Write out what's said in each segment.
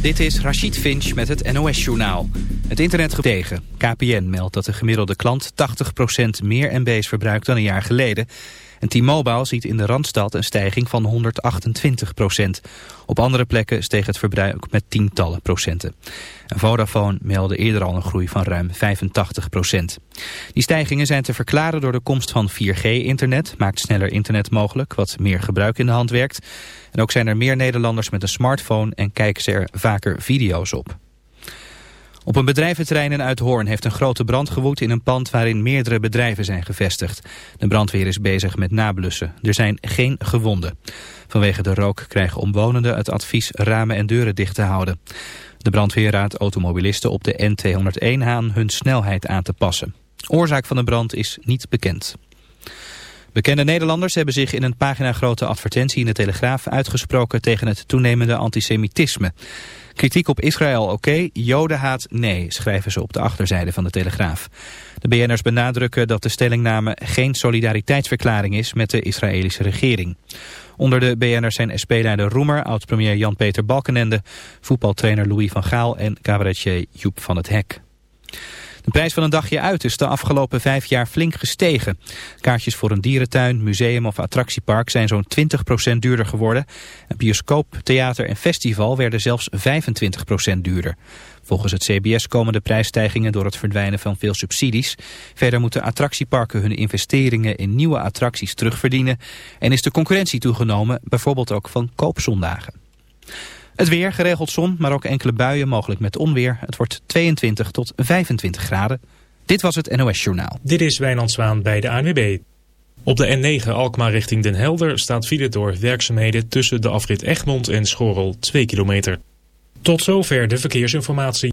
Dit is Rachid Finch met het NOS-journaal. Het internet tegen. KPN meldt dat de gemiddelde klant 80% meer MB's verbruikt dan een jaar geleden. En T-Mobile ziet in de Randstad een stijging van 128% Op andere plekken steeg het verbruik met tientallen procenten. En Vodafone meldde eerder al een groei van ruim 85% Die stijgingen zijn te verklaren door de komst van 4G-internet. Maakt sneller internet mogelijk, wat meer gebruik in de hand werkt. En ook zijn er meer Nederlanders met een smartphone en kijken ze er vaker video's op. Op een bedrijventerrein in Uithoorn heeft een grote brand gewoed in een pand waarin meerdere bedrijven zijn gevestigd. De brandweer is bezig met nablussen. Er zijn geen gewonden. Vanwege de rook krijgen omwonenden het advies ramen en deuren dicht te houden. De brandweer raadt automobilisten op de N201 aan hun snelheid aan te passen. Oorzaak van de brand is niet bekend. Bekende Nederlanders hebben zich in een paginagrote advertentie in de Telegraaf uitgesproken tegen het toenemende antisemitisme. Kritiek op Israël oké, jodenhaat nee, schrijven ze op de achterzijde van de Telegraaf. De BN'ers benadrukken dat de stellingname geen solidariteitsverklaring is met de Israëlische regering. Onder de BN'ers zijn SP-leider Roemer, oud-premier Jan-Peter Balkenende, voetbaltrainer Louis van Gaal en cabaretier Joep van het Hek. De prijs van een dagje uit is de afgelopen vijf jaar flink gestegen. Kaartjes voor een dierentuin, museum of attractiepark zijn zo'n 20% duurder geworden. Een bioscoop, theater en festival werden zelfs 25% duurder. Volgens het CBS komen de prijsstijgingen door het verdwijnen van veel subsidies. Verder moeten attractieparken hun investeringen in nieuwe attracties terugverdienen. En is de concurrentie toegenomen, bijvoorbeeld ook van koopzondagen. Het weer, geregeld zon, maar ook enkele buien, mogelijk met onweer. Het wordt 22 tot 25 graden. Dit was het NOS Journaal. Dit is Wijnand Zwaan bij de ANWB. Op de N9 Alkmaar richting Den Helder staat file door werkzaamheden tussen de afrit Egmond en Schorrel 2 kilometer. Tot zover de verkeersinformatie.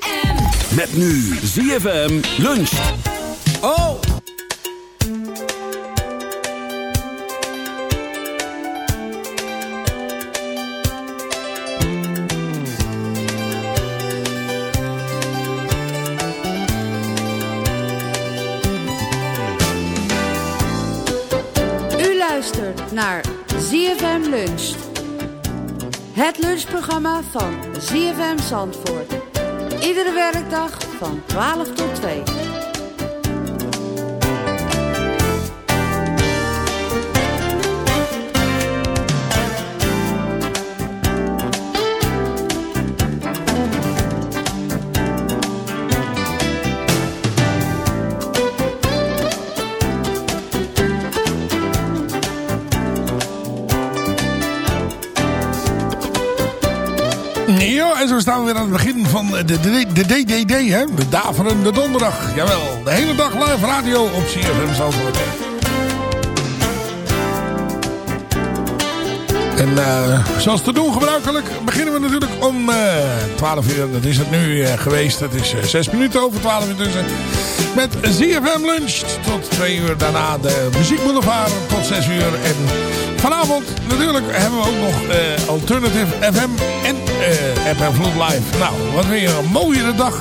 Met nu ZFM Lunch. Oh! U luistert naar ZFM Lunch, Het lunchprogramma van ZFM Zandvoort. Iedere werkdag van 12 tot 2. Ja, en zo staan we weer aan het begin van de, DDD, hè? De Daverende Donderdag. Jawel, de hele dag live radio op CFM Zandvoort. En uh, zoals te doen gebruikelijk beginnen we natuurlijk om uh, 12 uur. Dat is het nu uh, geweest. Het is 6 minuten over 12 uur tussen. Met ZFM Lunch tot 2 uur. Daarna de muziekboulevard tot 6 uur. En vanavond natuurlijk hebben we ook nog Alternative FM en FM Vloed Live. Nou, wat weer een mooiere dag.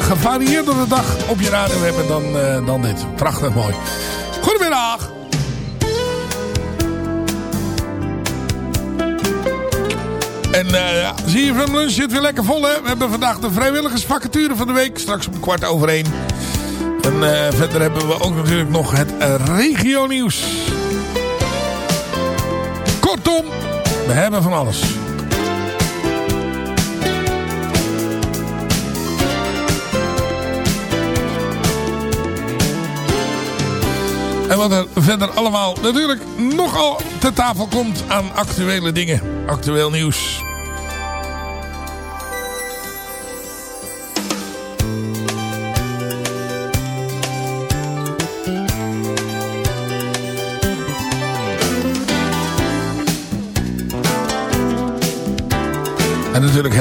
Gevarieerdere dag op je radio hebben dan, dan dit. Prachtig mooi. Goedemiddag. En uh, ja, ZFM Lunch zit weer lekker vol, hè? We hebben vandaag de vrijwilligersvacature van de week. Straks om kwart over één. En uh, verder hebben we ook natuurlijk nog het uh, regio nieuws. Kortom, we hebben van alles. En wat er verder allemaal natuurlijk nogal te tafel komt aan actuele dingen. Actueel nieuws.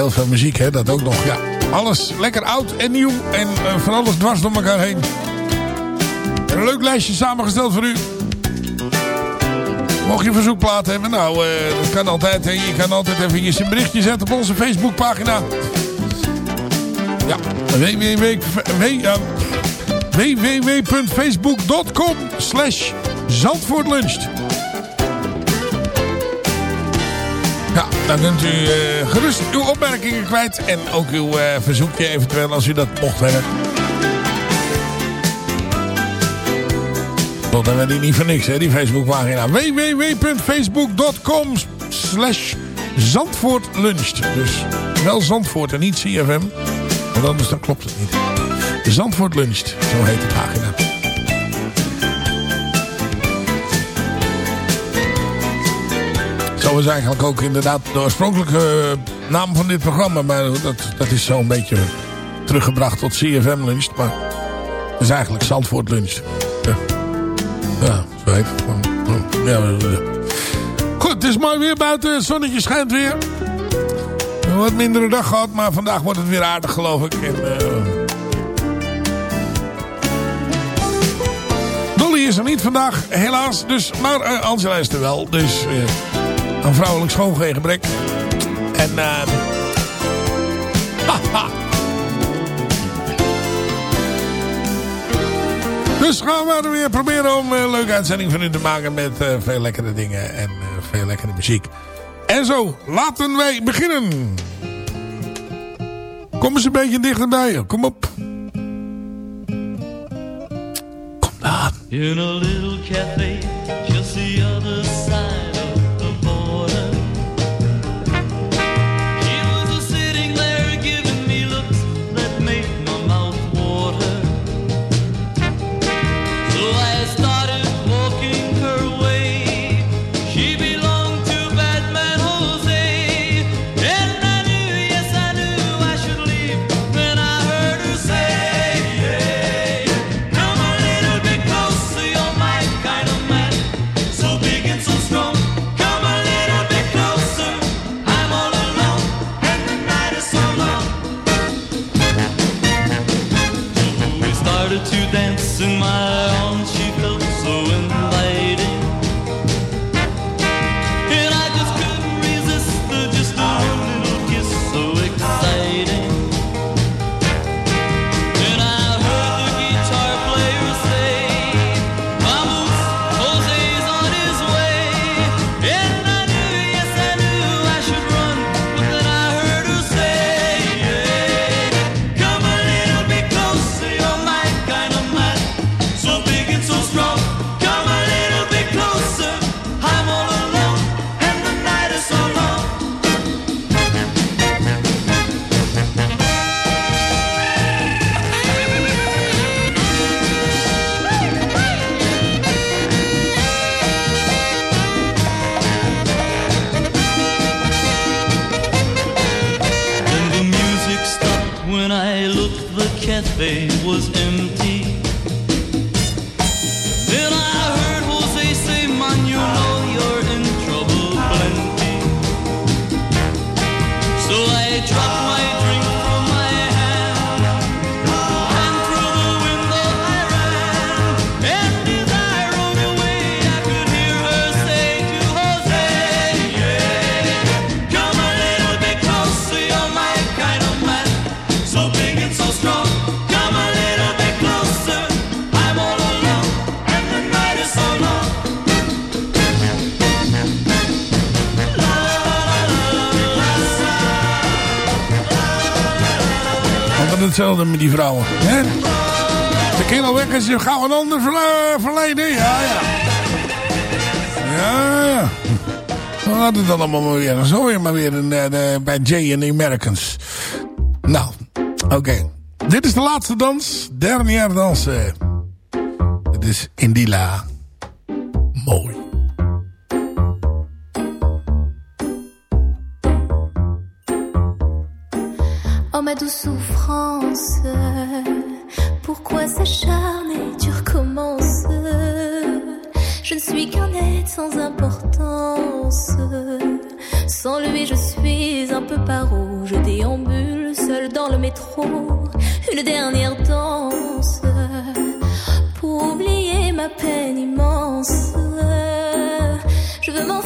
Heel veel muziek, hè, dat ook nog. Ja, alles lekker oud en nieuw en uh, van alles dwars door elkaar heen. Een leuk lijstje samengesteld voor u. Mocht je verzoekplaat hebben, nou, uh, dat kan altijd. Hè. Je kan altijd even een berichtje zetten op onze Facebookpagina. Ja, www.facebook.com slash zandvoortluncht. Dan kunt u uh, gerust uw opmerkingen kwijt. En ook uw uh, verzoekje eventueel als u dat mocht hebben. Dat hebben we niet voor niks, hè, die Facebookpagina. www.facebook.com slash Zandvoortluncht. Dus wel Zandvoort en niet CFM. Want anders dan klopt het niet. Zandvoort Luncht, zo heet de pagina. Is eigenlijk ook inderdaad de oorspronkelijke naam van dit programma. Maar dat, dat is zo'n beetje teruggebracht tot CFM Lunch. Maar het is eigenlijk Zandvoort Lunch. Ja, zo heet. Ja, Goed, het is mooi weer buiten. Het zonnetje schijnt weer. Een wat mindere dag gehad, maar vandaag wordt het weer aardig geloof ik. En, uh... Dolly is er niet vandaag, helaas. Dus, maar uh, Angela is er wel. Dus een vrouwelijk schoongebrek. En uh... Haha. Dus gaan we er weer proberen om een leuke uitzending van u te maken met veel lekkere dingen en veel lekkere muziek. En zo, laten wij beginnen. Kom eens een beetje dichterbij. Kom op. Kom dan. In a little cafe, just the other side hetzelfde met die vrouwen. Hè? De kerel weg is je gauw een ander verleden. Ja, ja. Ja. Nou, we hadden het dan allemaal weer. Zo weer maar weer een, eh, bij Jay en de Americans. Nou, oké. Dit is de laatste dans. dernier dans. Het is Indila. Mooi. Oh, ma. Sans lui, je suis un peu paro. Je déambule seul dans le métro. Une dernière danse pour oublier ma peine immense. Je veux m'en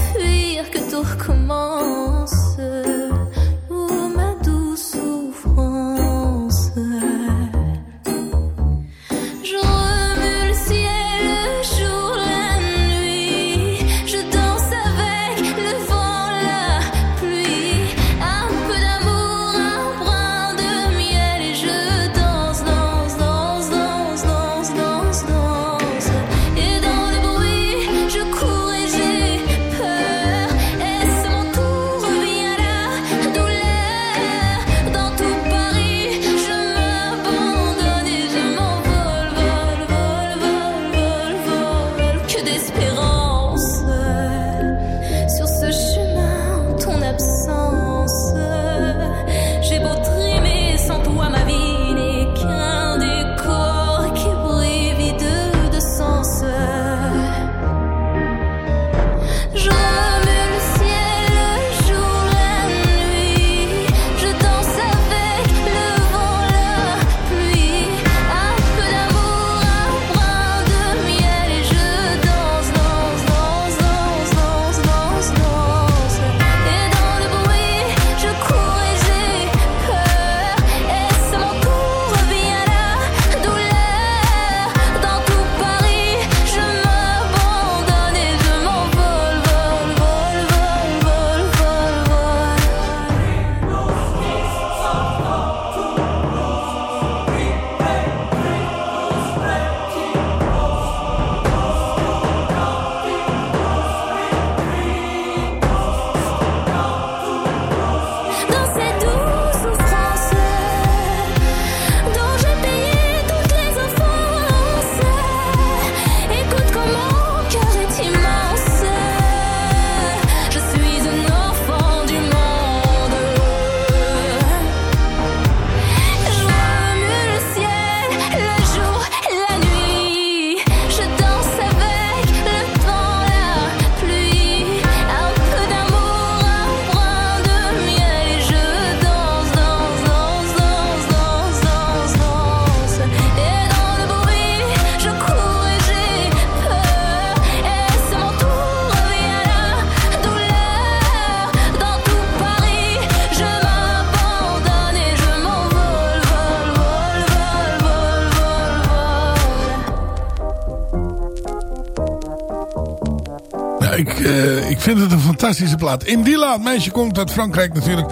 ik, eh, ik vind het een fantastische plaat. In die laat, meisje komt uit Frankrijk natuurlijk.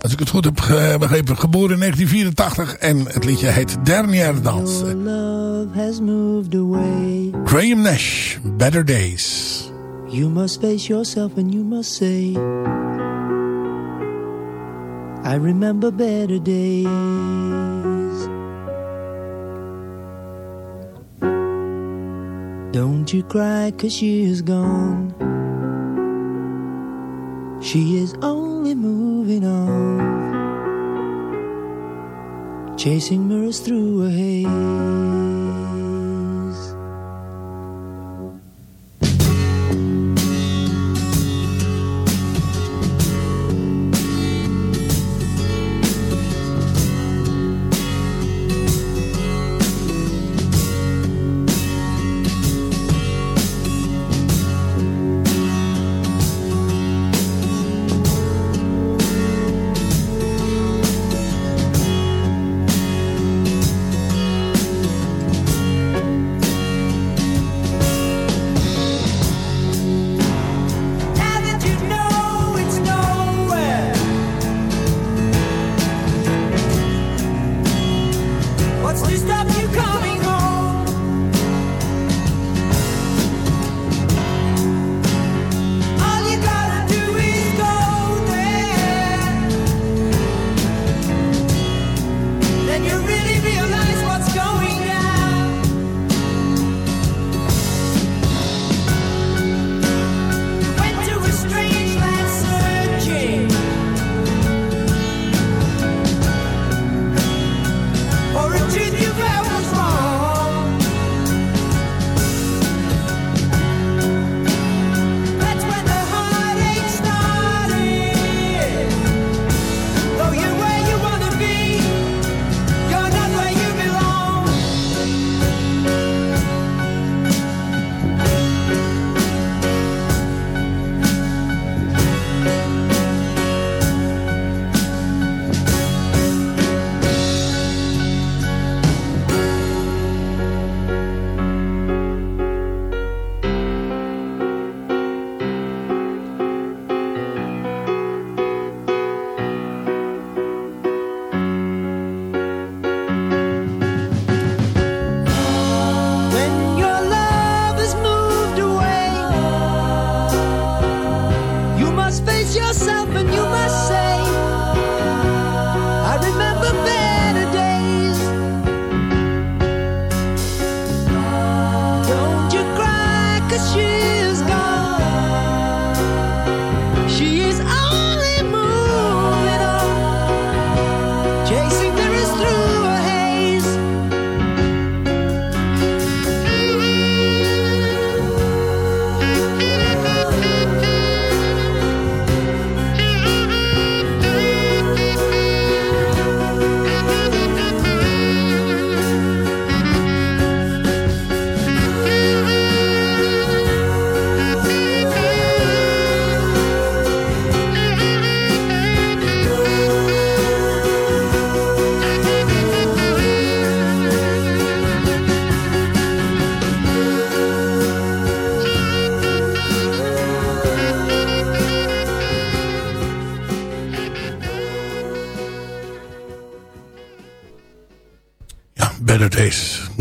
Als ik het goed heb eh, begrepen, geboren in 1984. En het liedje heet Dernière Danse. Graham Nash, Better Days. You must face yourself and you must say I remember better days Don't you cry, cause she is gone. She is only moving on, chasing mirrors through a haze.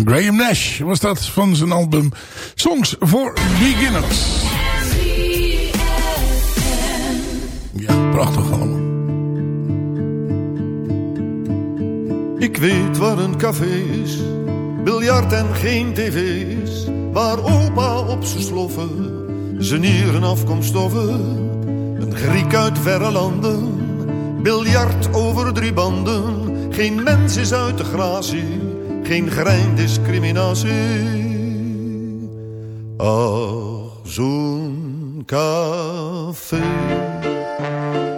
Graham Nash was dat van zijn album Songs for Beginners. Ja, prachtig allemaal. Ik weet waar een café is, biljart en geen tv's. Waar opa op zijn sloffen, zijn nieren afkomstoffen. Een Griek uit verre landen, biljart over drie banden. Geen mens is uit de gratie, geen greindiscriminatie. Ach, zo'n café.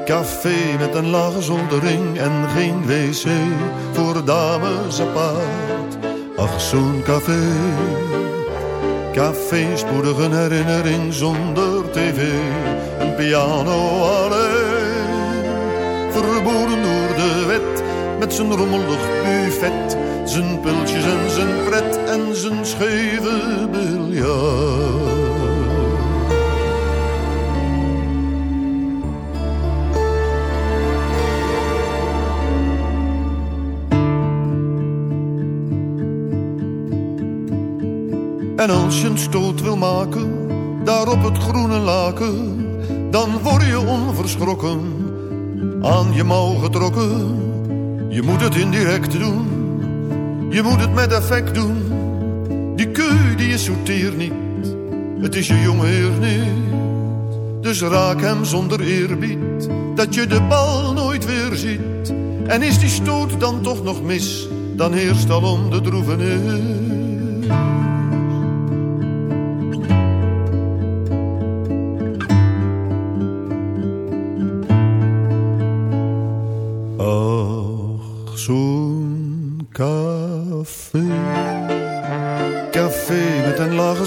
Café met een lage zoldering en geen wc voor dames apart. Ach, zo'n café. Café, spoedig een herinnering zonder tv. Een piano alleen. Verboden door de wet. Met zijn rommelig buffet. Zijn pultjes en zijn pret en zijn scheve biljart. En als je een stoot wil maken, daar op het groene laken, dan word je onverschrokken, aan je mouw getrokken. Je moet het indirect doen, je moet het met effect doen. Die keu die je sorteert niet, het is je jonge heer niet. Dus raak hem zonder eerbied, dat je de bal nooit weer ziet. En is die stoot dan toch nog mis, dan heerst alom de droevenis.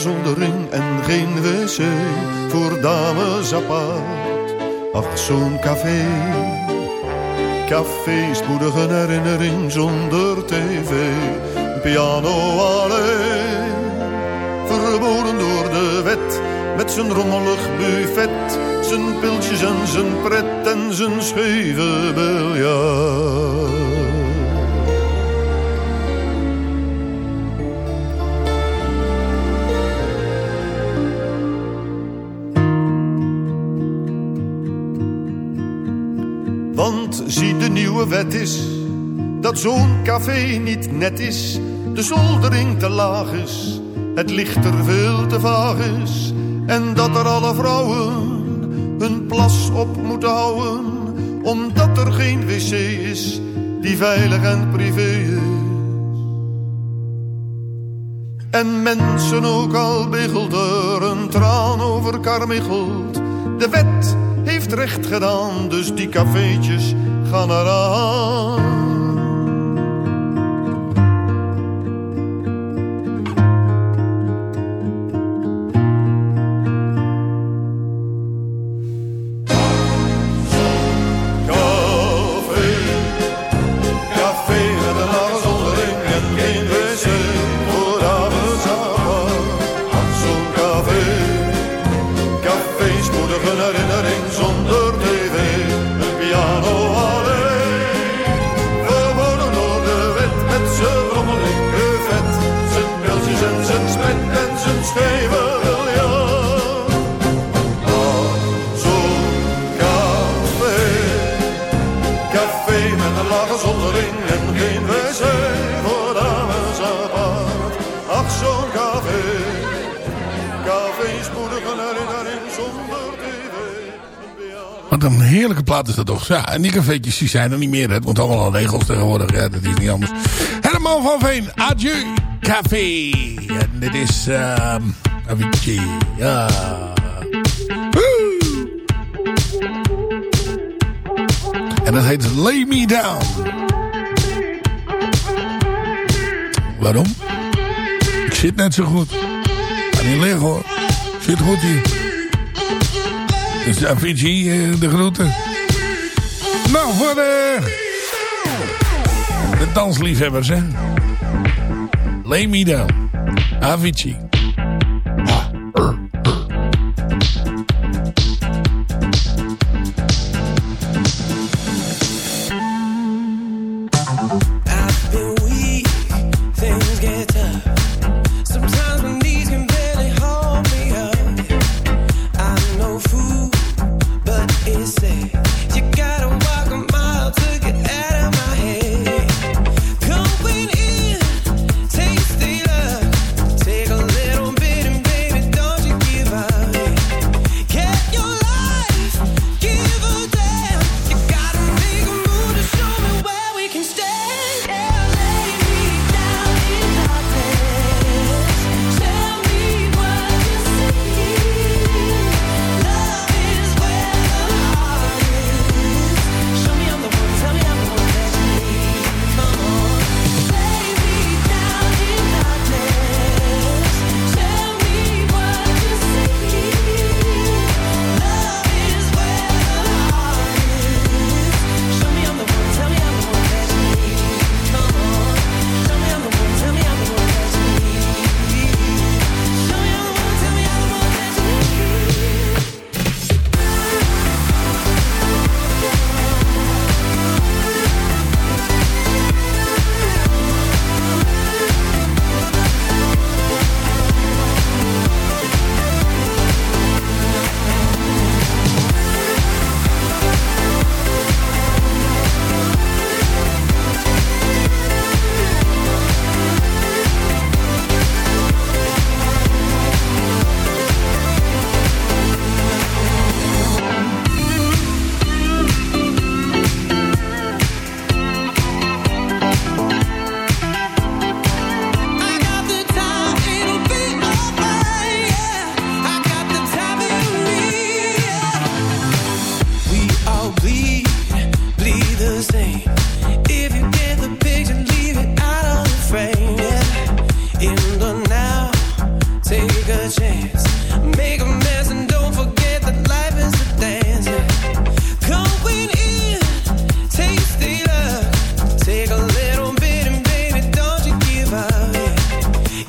Lage zoldering en geen wc voor dames apart. Ach, zo'n café. Café, spoedige herinnering zonder tv. Piano alleen, verboden door de wet. Met zijn rommelig buffet, zijn piltjes en zijn pret en zijn scheve biljart. Wet is dat zo'n café niet net is, de zoldering te laag is, het licht er veel te vaag is en dat er alle vrouwen hun plas op moeten houden, omdat er geen wc is die veilig en privé is. En mensen ook al bigelt er een traan over karmichelt, de wet heeft recht gedaan, dus die cafeetjes gaan eraan. Café, een heerlijke plaat is dat toch. Ja, en die cafeetjes die zijn er niet meer. Het moet allemaal aan regels tegenwoordig. Ja, dat is niet anders. Herman van Veen, adieu café. En dit is... ehm Avicii. Ja. En dat heet Lay Me Down. Waarom? Ik zit net zo goed. Ga niet liggen hoor. Ik zit goed hier. Dus Avicii, eh, de groeten. Nou, voor de, de dansliefhebbers, hè. Lay me down. Avicii.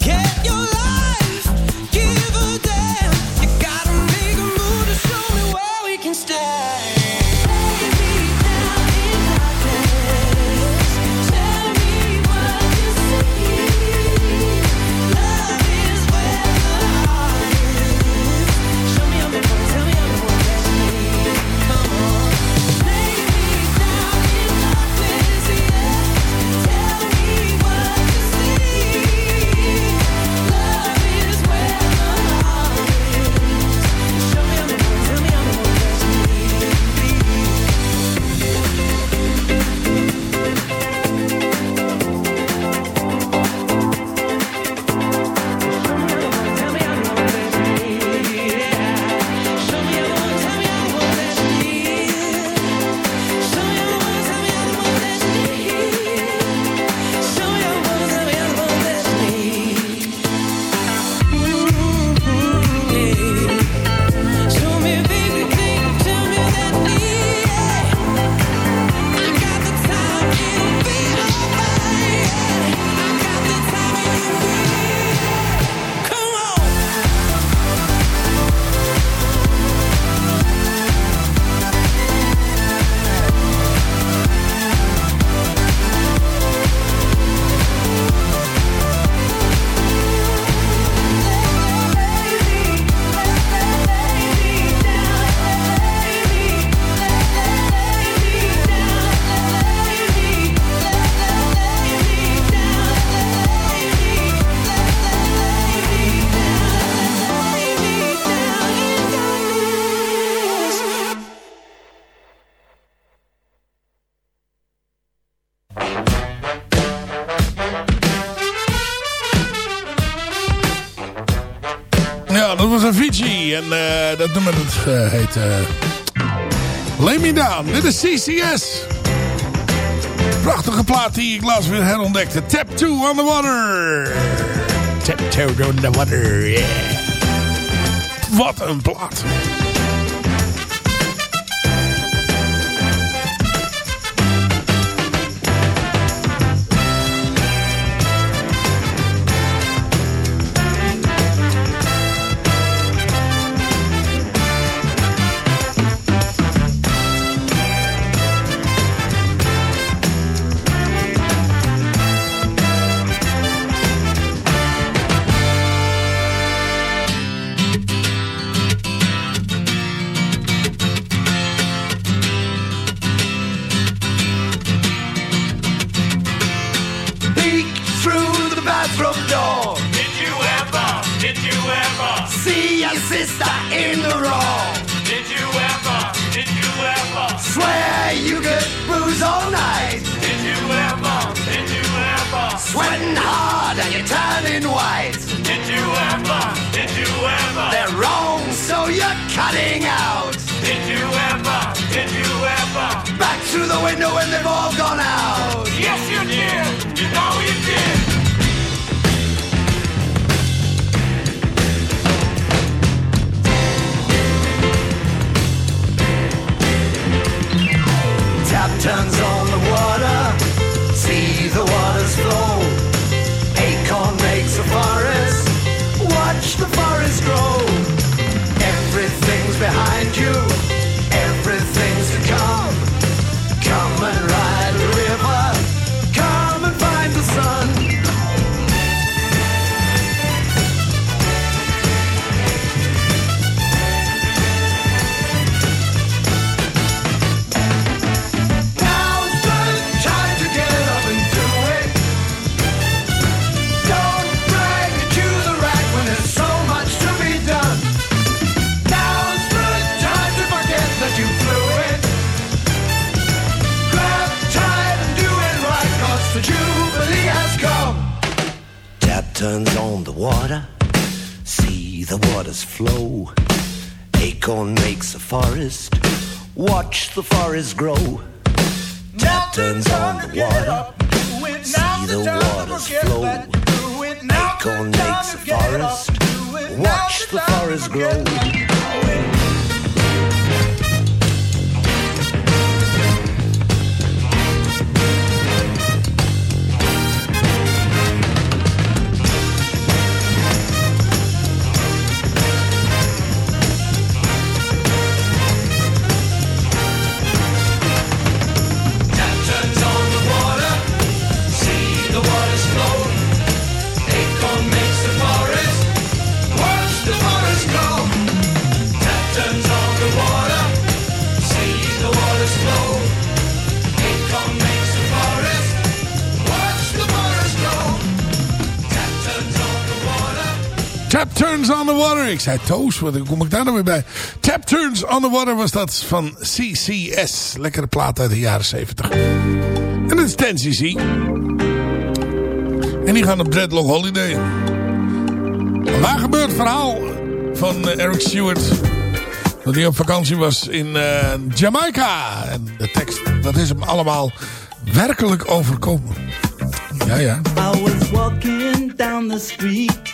Get your life, En eh, dat nummer dat, eh, heet... eh Lay Me Down. Dit is CCS. Prachtige plaat die ik laatst weer herontdekte. Tap 2 on the water. Tap 2 on the water, yeah. Wat een plaat. Sister in the raw? Did you ever, did you ever swear you could booze all night? Did you ever, did you ever sweating hard and you're turning white? Did you ever, did you ever they're wrong so you're cutting out? Did you ever, did you ever back through the window when they've all gone out? Zei Toos, wat kom ik daar nou weer bij? Tap Turns on the Water was dat van CCS. Lekkere plaat uit de jaren 70. En dat is 10cc. En die gaan op Dreadlock Holiday. Waar gebeurd verhaal van eh, Eric Stewart. Dat hij op vakantie was in eh, Jamaica. En de tekst, dat is hem allemaal werkelijk overkomen. Ja, ja. I was walking down the street,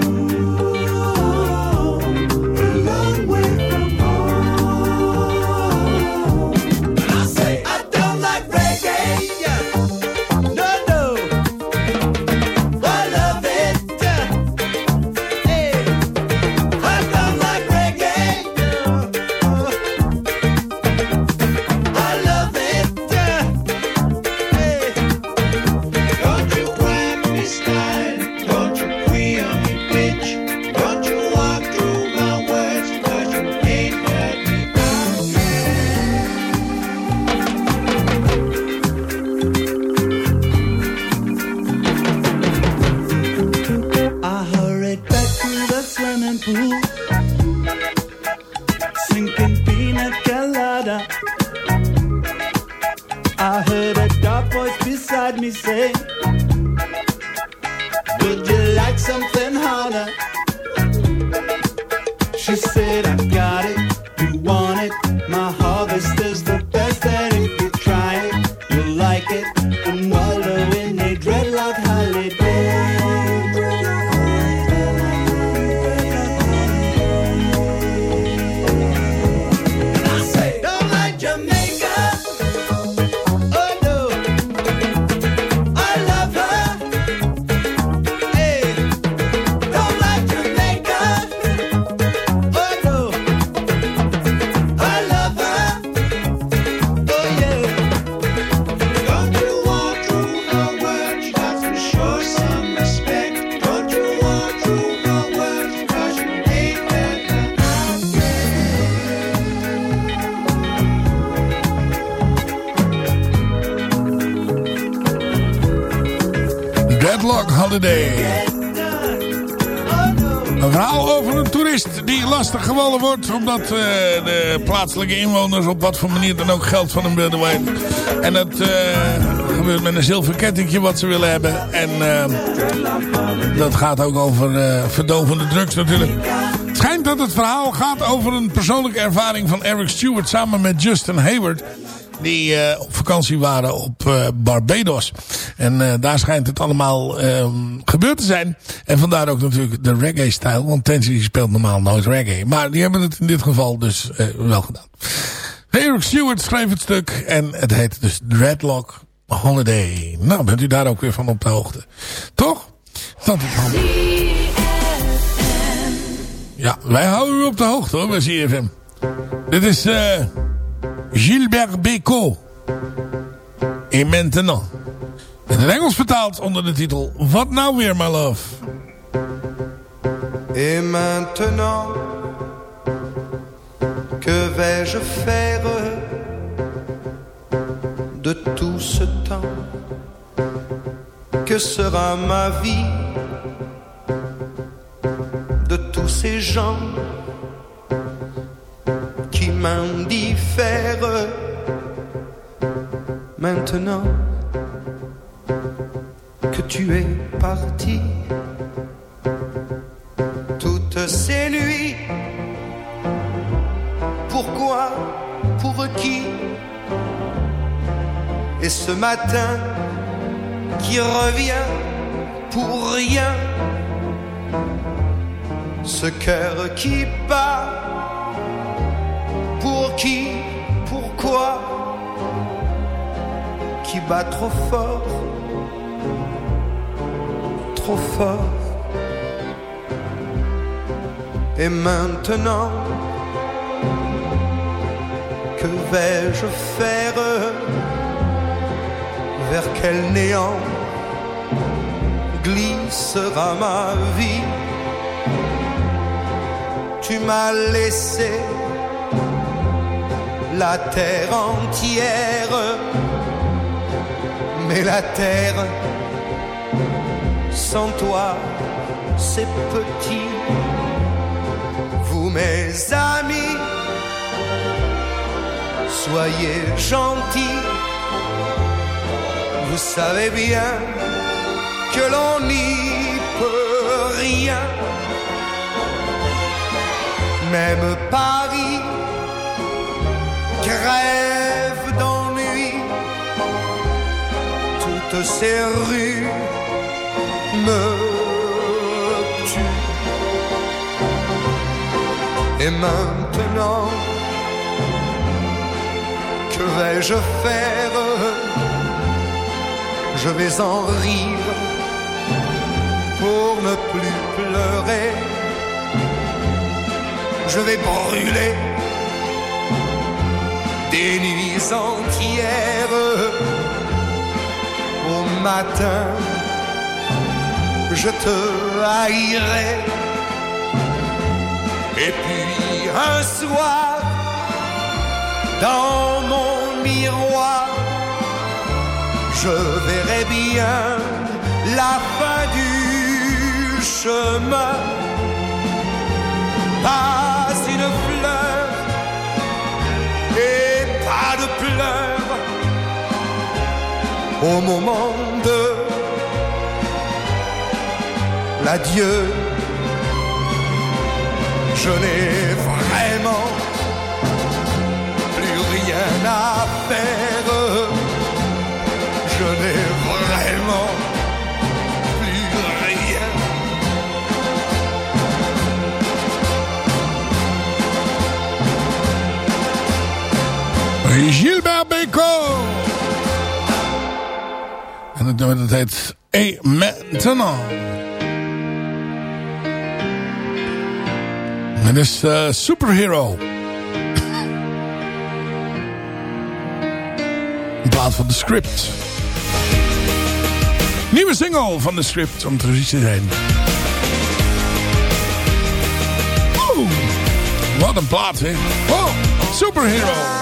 Een verhaal over een toerist die lastig gevallen wordt... omdat eh, de plaatselijke inwoners op wat voor manier dan ook geld van hem willen weten. En dat eh, gebeurt met een zilveren kettingje wat ze willen hebben. En eh, dat gaat ook over verdovende drugs natuurlijk. Het schijnt dat het verhaal gaat over een persoonlijke ervaring van Eric Stewart... samen met Justin Hayward die eh, op vakantie waren op eh, Barbados. En eh, daar schijnt het allemaal ehm, gebeurd te zijn. En vandaar ook natuurlijk de reggae-stijl. Want Tennessee speelt normaal nooit reggae. Maar die hebben het in dit geval dus wel gedaan. Eric Stewart schreef het stuk. En het heet dus Dreadlock Holiday. Nou, bent u daar ook weer van op de hoogte. Toch? Dat is. Ja, wij houden u op de hoogte hoor bij CFM. Dit is... Gilbert Bécaud. Et maintenant. In het Engels vertaald onder de titel What Now Weer My Love. Et maintenant, que vais-je faire de tout ce temps Que sera ma vie de tous ces gens Maintenant que tu es parti toutes ces nuits. Pourquoi Pour qui? Et ce matin qui revient pour rien. Ce cœur qui bat. Pour qui Pourquoi Qui bat trop fort Trop fort. Et maintenant, que vais-je faire Vers quel néant glissera ma vie? Tu m'as laissé la terre entière, mais la terre sans toi, c'est petit vous mes amis, soyez gentils. Vous savez bien que l'on n'y peut rien. Même Paris crève d'ennui. Toutes ces rues me tuent. Et maintenant, que vais-je faire? Je vais en rire pour ne plus pleurer. Je vais brûler des nuits entières. Au matin, je te haïrai. Et puis un soir, dans mon miroir, je verrai bien la fin du chemin. Pas une fleur au moment de l'adieu je n'ai vraiment plus rien à faire. Je n'ai vraiment Gilbert Bécaud. En het nummer dat heet Et maintenant. En is uh, Superhero. In plaats van de script. Nieuwe single van de script, om te zijn. Oeh, wat een plaat, hè. Oh, Superhero.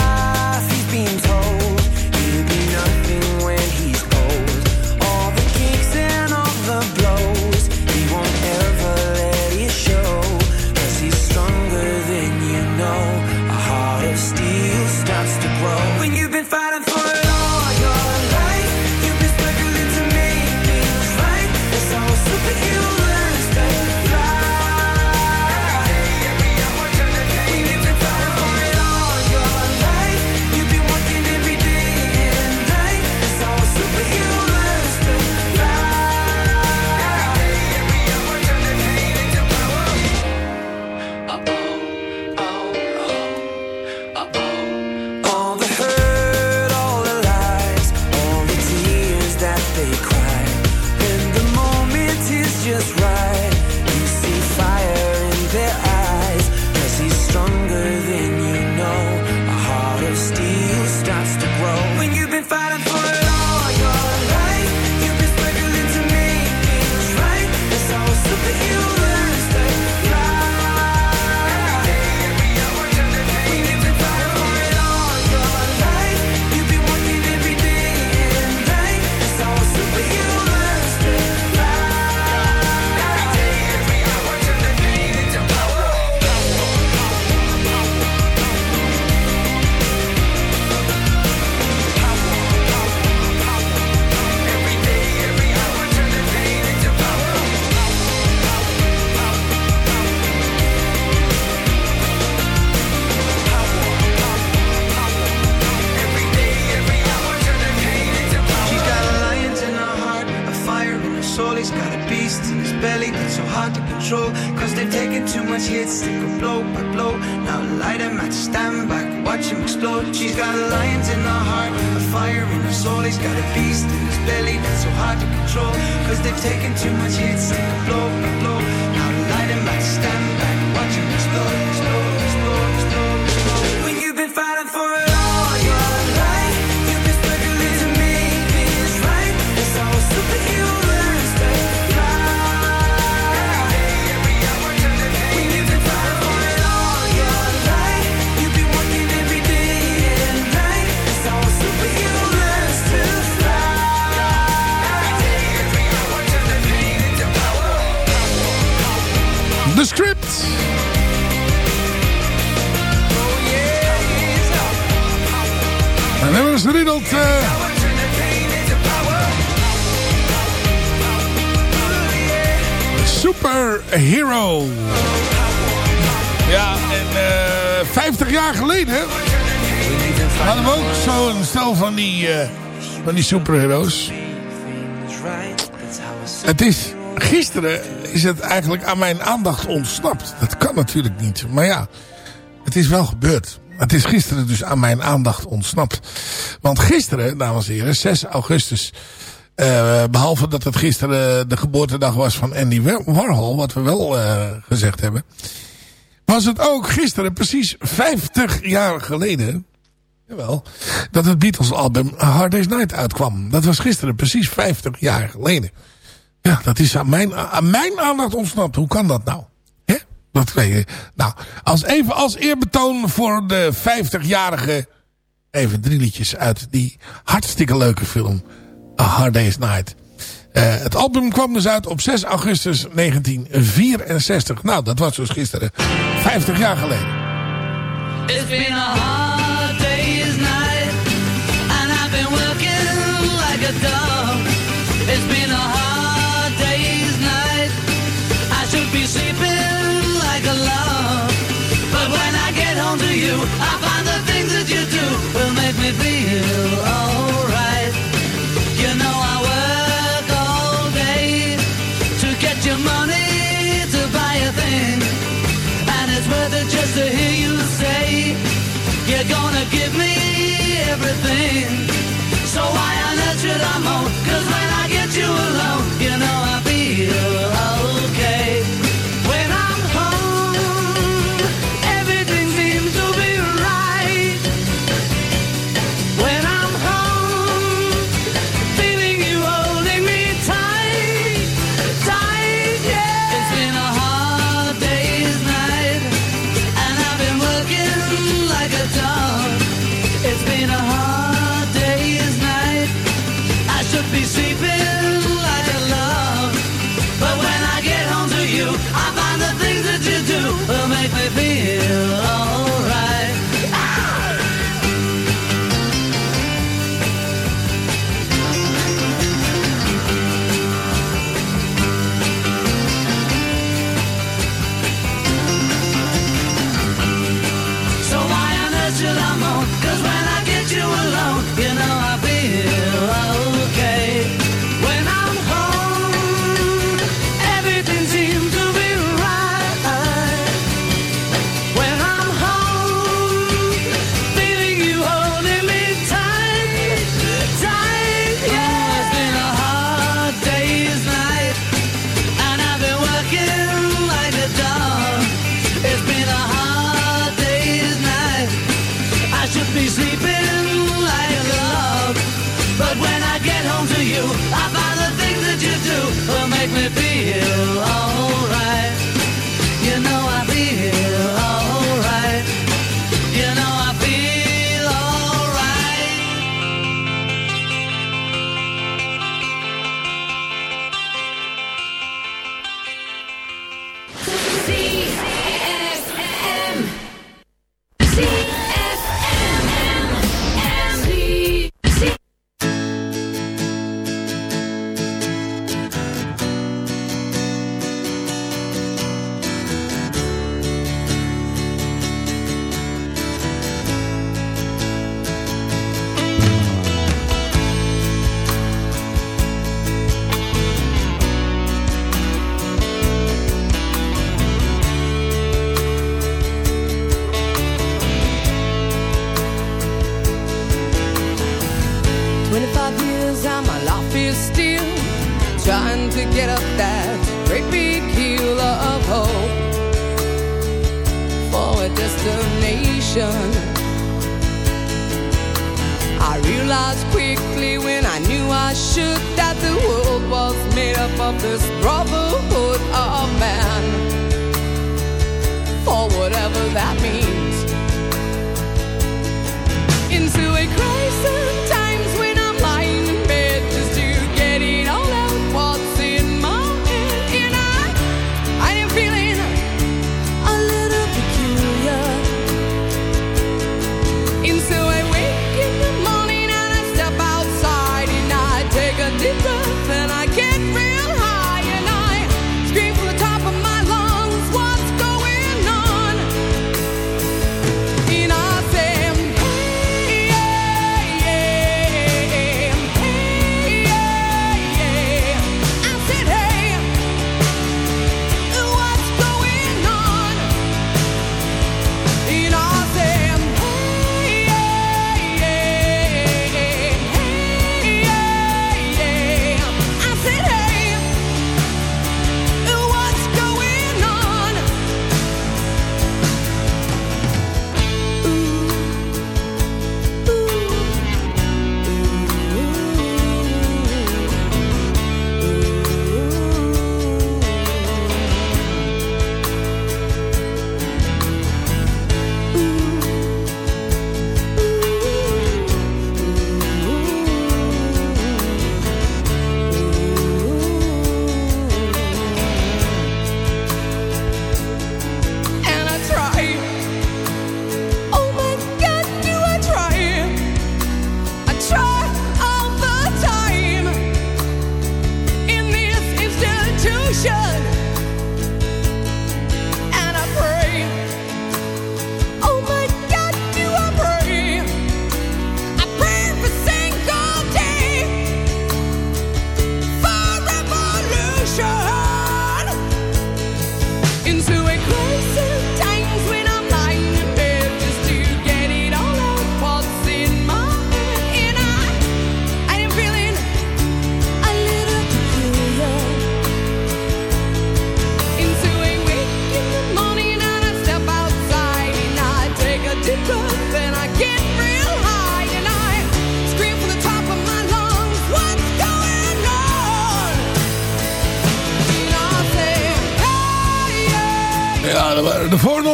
a beast in his belly that's so hard to control. Cause they've taken too much hits, they go blow blow. Now Is Riddled. eh Superhero. Ja, en eh 50 jaar geleden hadden we ook zo'n stel van die, eh, van die superheroes. Het is, gisteren is het eigenlijk aan mijn aandacht ontsnapt. Dat kan natuurlijk niet, maar ja, het is wel gebeurd. Het is gisteren dus aan mijn aandacht ontsnapt. Want gisteren, dames en heren, 6 augustus... eh, behalve dat het gisteren de geboortedag was van Andy Warhol... wat we wel eh, gezegd hebben... was het ook gisteren precies 50 jaar geleden... Jawel, dat het Beatles album Hard Day's Night uitkwam. Dat was gisteren precies 50 jaar geleden. Ja, dat is aan mijn, aan mijn aandacht ontsnapt. Hoe kan dat nou? Dat je. Nou, als, even als eerbetoon voor de 50-jarige... Even drie liedjes uit die hartstikke leuke film. A Hard Day's Night. Eh, het album kwam dus uit op 6 augustus 1964. Nou, dat was dus gisteren. 50 jaar geleden. It's been a hard day's night, and I've been working like a dog. It's been a hard Home to you, I find the things that you do will make me feel alright. You know I work all day to get your money to buy a thing. And it's worth it just to hear you say You're gonna give me everything So why on earth should I moan? Cause when I get you alone You know I feel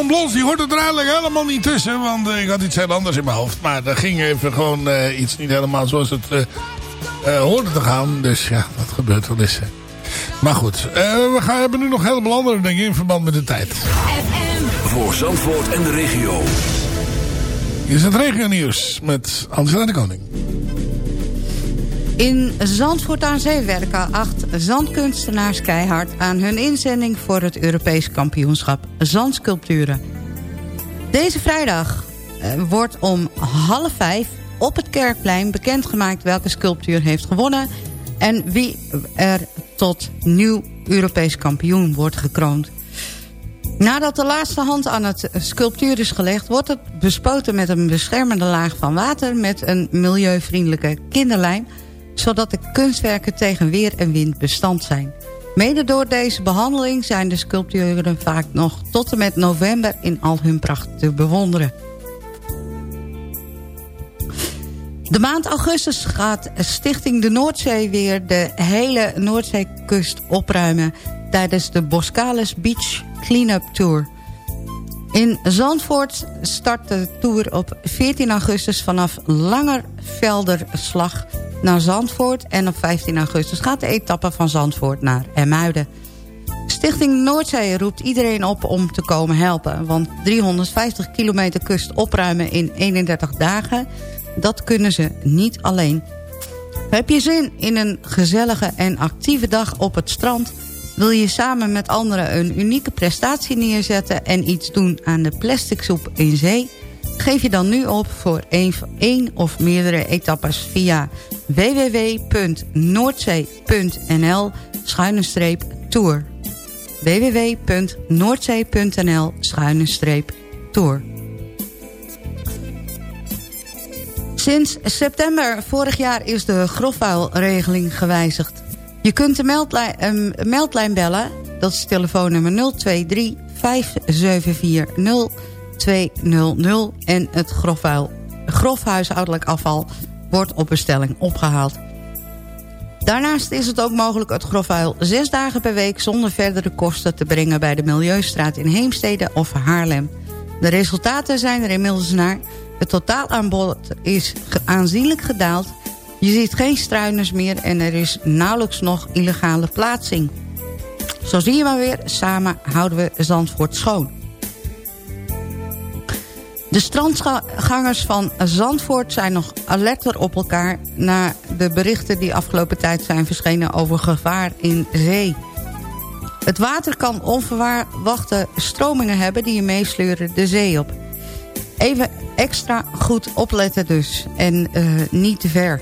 Blondes, die hoort er eigenlijk helemaal niet tussen. Want eh, ik had iets heel anders in mijn hoofd. Maar er ging even gewoon eh, iets niet helemaal zoals het eh, eh, hoorde te gaan. Dus ja, dat gebeurt wel eens. hè. Maar goed, eh, we gaan, hebben nu nog helemaal andere dingen in verband met de tijd. Voor Zandvoort en de regio. Hier is het regionieuws met Angela de Koning. In Zandvoort aan Zee werken acht zandkunstenaars keihard... aan hun inzending voor het Europees kampioenschap Zandsculpturen. Deze vrijdag eh, wordt om half vijf op het Kerkplein bekendgemaakt... welke sculptuur heeft gewonnen... en wie er tot nieuw Europees kampioen wordt gekroond. Nadat de laatste hand aan het sculptuur is gelegd... wordt het bespoten met een beschermende laag van water... met een milieuvriendelijke kinderlijm... zodat de kunstwerken tegen weer en wind bestand zijn. Mede door deze behandeling zijn de sculpturen vaak nog tot en met november... in al hun pracht te bewonderen. De maand augustus gaat Stichting de Noordzee weer de hele Noordzeekust opruimen... tijdens de Boskalis Beach Cleanup Tour. In Zandvoort start de tour op 14 augustus vanaf Langervelderslag naar Zandvoort... en op 15 augustus gaat de etappe van Zandvoort naar Ermuiden. Stichting Noordzee roept iedereen op om te komen helpen... want 350 kilometer kust opruimen in 31 dagen... dat kunnen ze niet alleen. Heb je zin in een gezellige en actieve dag op het strand... wil je samen met anderen een unieke prestatie neerzetten... en iets doen aan de plastic soep in zee... geef je dan nu op voor één, of meerdere etappes via www.noordzee.nl schuine streep tour. www.noordzee.nl schuine streep tour. Sinds september vorig jaar is de grofvuilregeling gewijzigd. Je kunt de meldlijn, eh, meldlijn bellen. Dat is telefoonnummer 023 574 0200. En het grofvuil, grofhuishoudelijk afval wordt op bestelling opgehaald. Daarnaast is het ook mogelijk het grofvuil zes dagen per week... zonder verdere kosten te brengen bij de Milieustraat in Heemstede of Haarlem. De resultaten zijn er inmiddels naar. Het totaalaanbod is aanzienlijk gedaald. Je ziet geen struiners meer en er is nauwelijks nog illegale plaatsing. Zo zie je maar weer, samen houden we Zandvoort schoon. De strandgangers van Zandvoort zijn nog alerter op elkaar... na de berichten die afgelopen tijd zijn verschenen over gevaar in zee. Het water kan onverwachte stromingen hebben die je meesleuren de zee op. Even extra goed opletten dus en eh, niet te ver.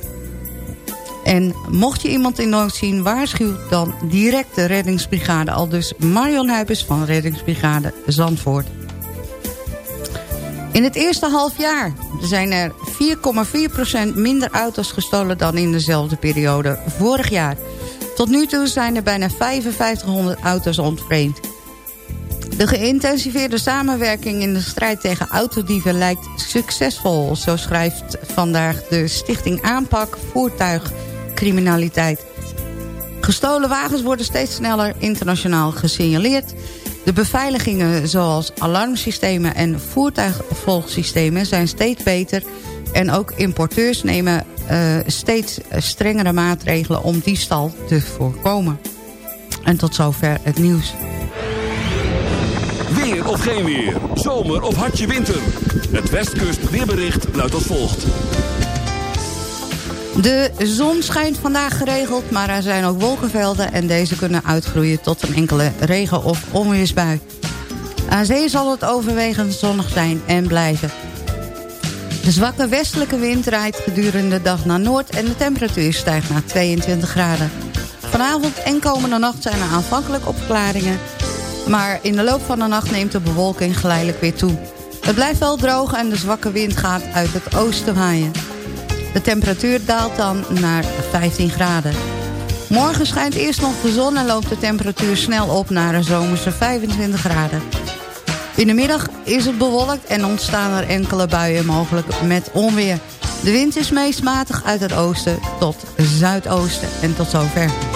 En mocht je iemand in nood zien, waarschuw dan direct de reddingsbrigade. Al dus Marion Huibers van reddingsbrigade Zandvoort. In het eerste half jaar zijn er 4,4% minder auto's gestolen dan in dezelfde periode vorig jaar. Tot nu toe zijn er bijna 5500 auto's ontvreemd. De geïntensiveerde samenwerking in de strijd tegen autodieven lijkt succesvol. Zo schrijft vandaag de Stichting Aanpak Voertuigcriminaliteit. Gestolen wagens worden steeds sneller internationaal gesignaleerd. De beveiligingen zoals alarmsystemen en voertuigvolgsystemen zijn steeds beter. En ook importeurs nemen uh, steeds strengere maatregelen om diefstal te voorkomen. En tot zover het nieuws. Weer of geen weer. Zomer of hartje winter. Het Westkust weerbericht luidt als volgt. De zon schijnt vandaag geregeld, maar er zijn ook wolkenvelden... en deze kunnen uitgroeien tot een enkele regen- of onweersbui. Aan zee zal het overwegend zonnig zijn en blijven. De zwakke westelijke wind draait gedurende de dag naar noord... en de temperatuur stijgt naar 22 graden. Vanavond en komende nacht zijn er aanvankelijk opklaringen... maar in de loop van de nacht neemt de bewolking geleidelijk weer toe. Het blijft wel droog en de zwakke wind gaat uit het oosten waaien. De temperatuur daalt dan naar 15 graden. Morgen schijnt eerst nog de zon en loopt de temperatuur snel op naar een zomerse 25 graden. In de middag is het bewolkt en ontstaan er enkele buien mogelijk met onweer. De wind is meest matig uit het oosten tot zuidoosten en tot zover.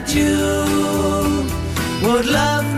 that you. Would love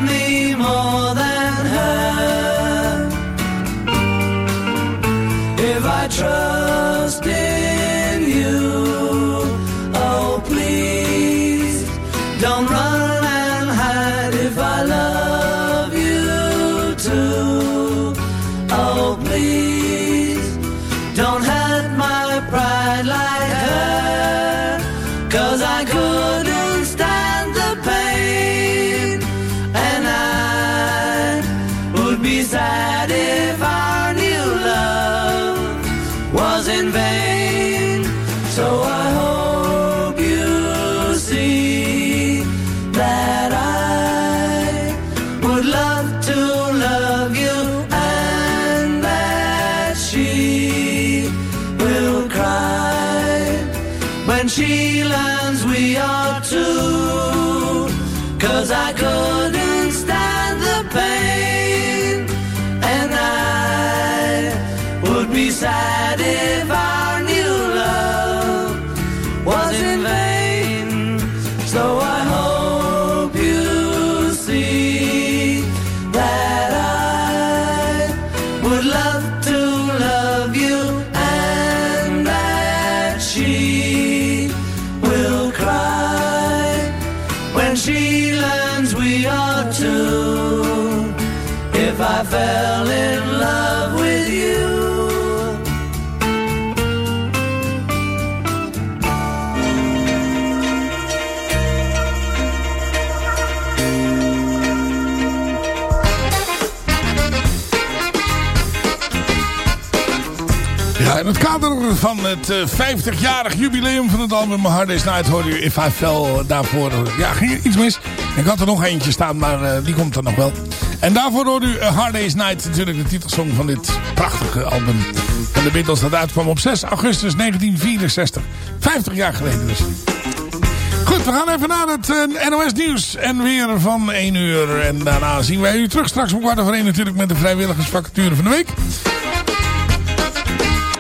when she learns we are two. If I fell in love het kader van het eh, 50-jarig jubileum van het album Hard Day's Night hoorde u If I Fell daarvoor. Ja, ging iets mis. Ik had er nog eentje staan, maar eh, die komt er nog wel. En daarvoor hoorde u eh, Hard Night, natuurlijk de titelsong van dit prachtige album van de Beatles. Dat uitkwam op 6 augustus 1964. 50 jaar geleden dus. Goed, we gaan even naar het eh, NOS nieuws. En weer van 1 uur. En daarna zien wij u terug straks om kwart over 1 natuurlijk met de vrijwilligersvacature van de week.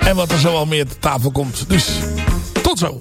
En wat er zo al meer te tafel komt. Dus tot zo.